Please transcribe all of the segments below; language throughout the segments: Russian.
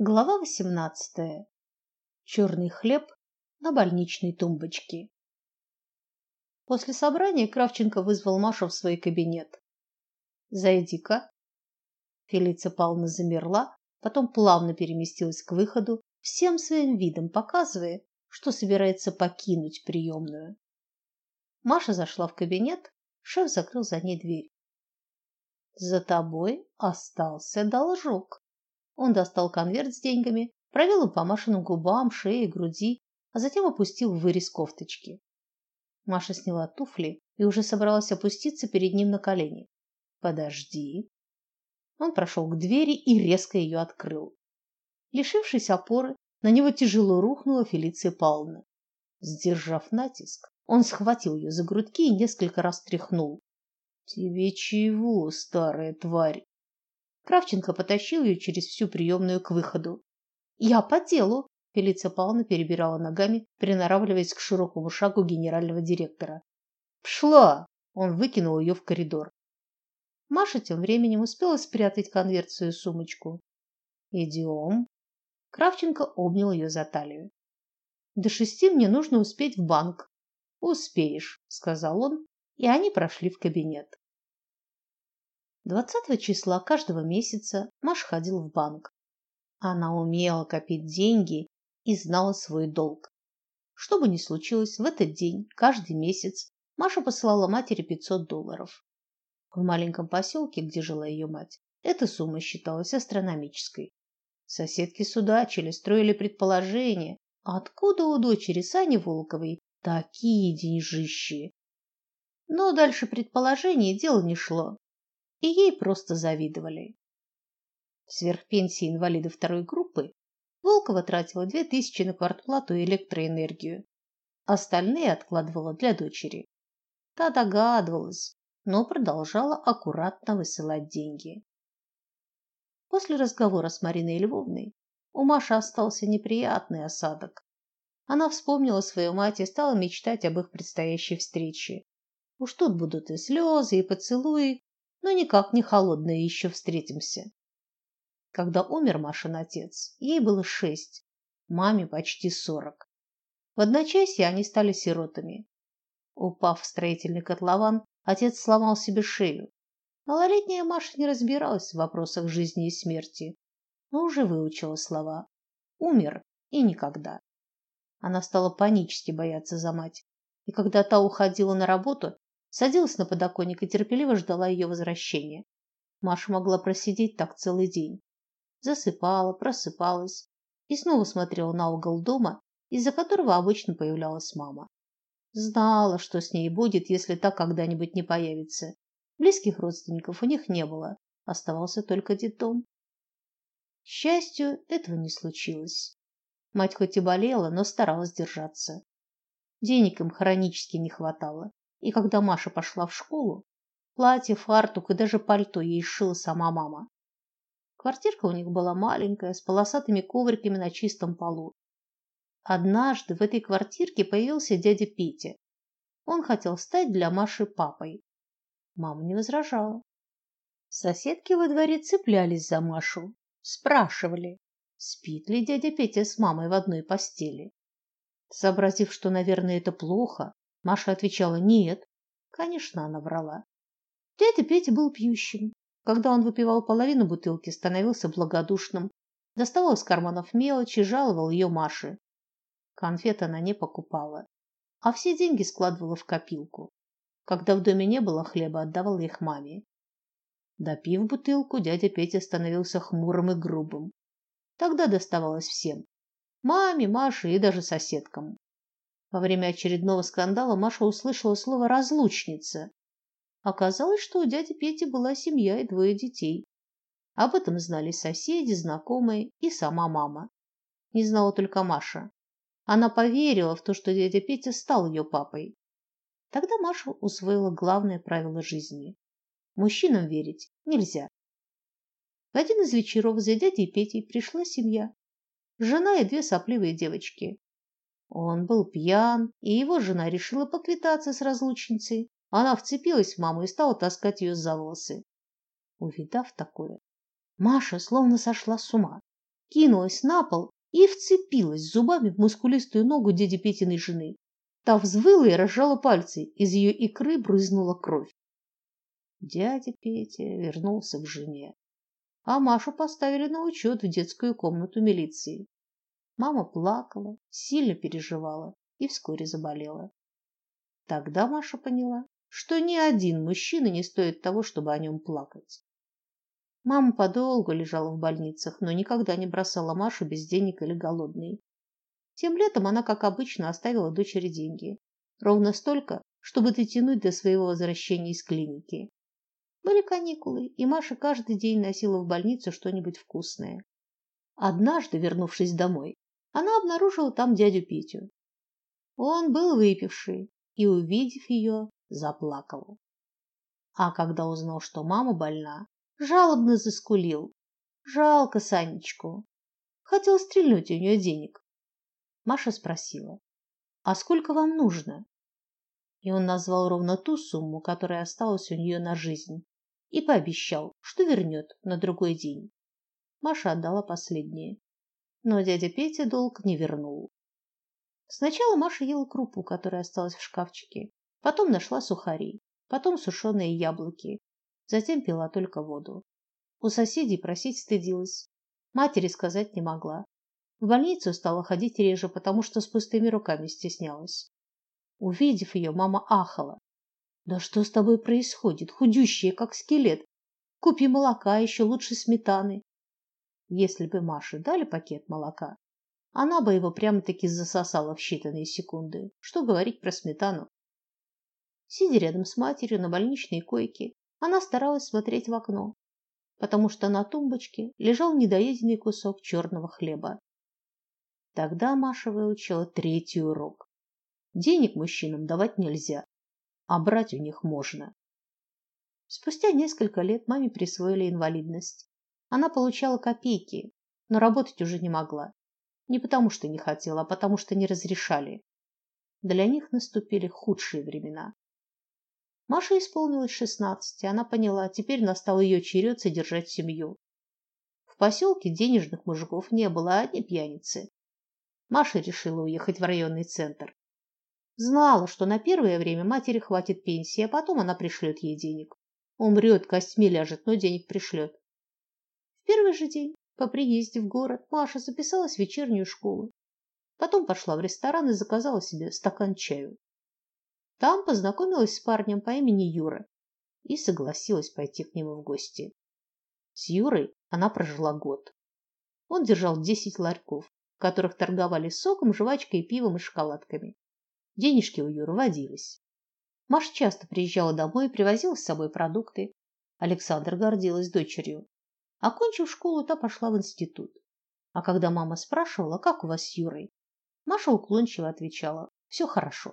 Глава восемнадцатая. Черный хлеб на больничной тумбочке. После собрания Кравченко вызвал Машу в свой кабинет. Зайди-ка. Фелиция Павловна замерла, потом плавно переместилась к выходу, всем своим видом показывая, что собирается покинуть приемную. Маша зашла в кабинет, шеф закрыл за ней дверь. За тобой остался должок. Он достал конверт с деньгами, провел им по Машиным губам, шее, груди, а затем опустил в вырез кофточки. Маша сняла туфли и уже собралась опуститься перед ним на колени. Подожди. Он прошел к двери и резко ее открыл. Лишившись опоры, на него тяжело рухнула Фелиция Павловна. Сдержав натиск, он схватил ее за грудки и несколько раз тряхнул. Тебе чего, старая тварь? Кравченко потащил ее через всю приемную к выходу. Я по делу. Фелиция Павловна перебирала ногами, приноравливаясь к широкому шагу генерального директора. Пшла! Он выкинул ее в коридор. Маша тем временем успела спрятать конверт в свою сумочку. Идем. Кравченко обнял ее за талию. До шести мне нужно успеть в банк. Успеешь, сказал он, и они прошли в кабинет. 20 числа каждого месяца Маш ходил в банк. Она умела копить деньги и знала свой долг. Что бы ни случилось в этот день, каждый месяц Маша посылала матери 500 долларов. В маленьком поселке, где жила ее мать, эта сумма считалась астрономической. Соседки судачили, строили предположения, откуда у дочери Сани Волковой такие деньжищи. Но дальше предположений дело не шло и ей просто завидовали. Сверх пенсии инвалида второй группы Волкова тратила две тысячи на квартплату и электроэнергию. Остальные откладывала для дочери. Та догадывалась, но продолжала аккуратно высылать деньги. После разговора с Мариной Львовной у Маши остался неприятный осадок. Она вспомнила свою мать и стала мечтать об их предстоящей встрече. Уж тут будут и слезы, и поцелуи, но никак не холодные еще встретимся. Когда умер Машин отец, ей было шесть, маме почти сорок. В одночасье они стали сиротами. Упав в строительный котлован, отец сломал себе шею. Малолетняя Маша не разбиралась в вопросах жизни и смерти, но уже выучила слова: умер и никогда. Она стала панически бояться за мать, и когда та уходила на работу, Садилась на подоконник и терпеливо ждала ее возвращения. Маша могла просидеть так целый день. Засыпала, просыпалась и снова смотрела на угол дома, из-за которого обычно появлялась мама. Знала, что с ней будет, если та когда-нибудь не появится. Близких родственников у них не было, оставался только детдом. К счастью, этого не случилось. Мать хоть и болела, но старалась держаться. Денег им хронически не хватало. И когда Маша пошла в школу, платье, фартук и даже пальто ей шила сама мама. Квартирка у них была маленькая, с полосатыми ковриками на чистом полу. Однажды в этой квартирке появился дядя Петя. Он хотел стать для Маши папой. Мама не возражала. Соседки во дворе цеплялись за Машу, спрашивали, спит ли дядя Петя с мамой в одной постели. Сообразив, что, наверное, это плохо, Маша отвечала «нет». Конечно, она врала. Дядя Петя был пьющим. Когда он выпивал половину бутылки, становился благодушным, доставал из карманов мелочь и жаловал ее Маше. Конфет она не покупала, а все деньги складывала в копилку. Когда в доме не было хлеба, отдавала их маме. Допив бутылку, дядя Петя становился хмурым и грубым. Тогда доставалось всем: маме, Маше и даже соседкам. Во время очередного скандала Маша услышала слово разлучница. Оказалось, что у дяди Пети была семья и двое детей. Об этом знали соседи, знакомые и сама мама. Не знала только Маша. Она поверила в то, что дядя Петя стал ее папой. Тогда Маша усвоила главное правило жизни: мужчинам верить нельзя. В один из вечеров за дядей Петей пришла семья: жена и две сопливые девочки. Он был пьян, и его жена решила поквитаться с разлучницей. Она вцепилась в маму и стала таскать ее за волосы. Увидав такое, Маша словно сошла с ума. кинулась на пол и вцепилась зубами в мускулистую ногу дяди Петиной жены. Та взвыла и разжала пальцы, из ее икры брызнула кровь. Дядя Петя вернулся к жене, а Машу поставили на учет в детскую комнату милиции. Мама плакала, сильно переживала и вскоре заболела. Тогда Маша поняла, что ни один мужчина не стоит того, чтобы о нем плакать. Мама подолгу лежала в больницах, но никогда не бросала Машу без денег или голодной. Тем летом она, как обычно, оставила дочери деньги, ровно столько, чтобы дотянуть до своего возвращения из клиники. Были каникулы, и Маша каждый день носила в больницу что-нибудь вкусное. Однажды, вернувшись домой, она обнаружила там дядю Петю. Он был выпивший и, увидев ее, заплакал. А когда узнал, что мама больна, жалобно заскулил. Жалко Санечку. Хотел стрельнуть у нее денег. Маша спросила: "А сколько вам нужно?" И он назвал ровно ту сумму, которая осталась у нее на жизнь, и пообещал, что вернет на другой день. Маша отдала последнее, но дядя Петя долг не вернул. Сначала Маша ела крупу, которая осталась в шкафчике, потом нашла сухари, потом сушеные яблоки, Затем пила только воду. У соседей просить стыдилась. Матери сказать не могла. В больницу стала ходить реже, потому что с пустыми руками стеснялась. Увидев ее, мама ахала. Да что с тобой происходит? Худющая, как скелет. Купи молока, еще лучше сметаны. Если бы Маше дали пакет молока, она бы его прямо-таки засосала в считанные секунды. Что говорить про сметану? Сидя рядом с матерью на больничной койке, она старалась смотреть в окно, потому что на тумбочке лежал недоеденный кусок черного хлеба. Тогда Маша выучила третий урок. Денег мужчинам давать нельзя, а брать у них можно. Спустя несколько лет маме присвоили инвалидность. Она получала копейки, но работать уже не могла. Не потому что не хотела, а потому что не разрешали. Для них наступили худшие времена. Маше исполнилось шестнадцать, и она поняла, теперь настал ее черед содержать семью. В поселке денежных мужиков не было, а одни пьяницы. Маша решила уехать в районный центр. Знала, что на первое время матери хватит пенсии, а потом она пришлет ей денег. Умрет, костьми ляжет, но денег пришлет. Первый же день по приезде в город Маша записалась в вечернюю школу. Потом пошла в ресторан и заказала себе стакан чаю. Там познакомилась с парнем по имени Юра и согласилась пойти к нему в гости. С Юрой она прожила год. Он держал десять ларьков, в которых торговали соком, жвачкой, пивом и шоколадками. Денежки у Юры водились. Маша часто приезжала домой и привозила с собой продукты. Александр гордилась дочерью. Окончив школу, та пошла в институт. А когда мама спрашивала, как у вас с Юрой, Маша уклончиво отвечала: «Все хорошо".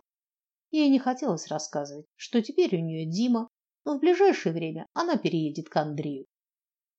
Ей не хотелось рассказывать, что теперь у нее Дима, но в ближайшее время она переедет к Андрею.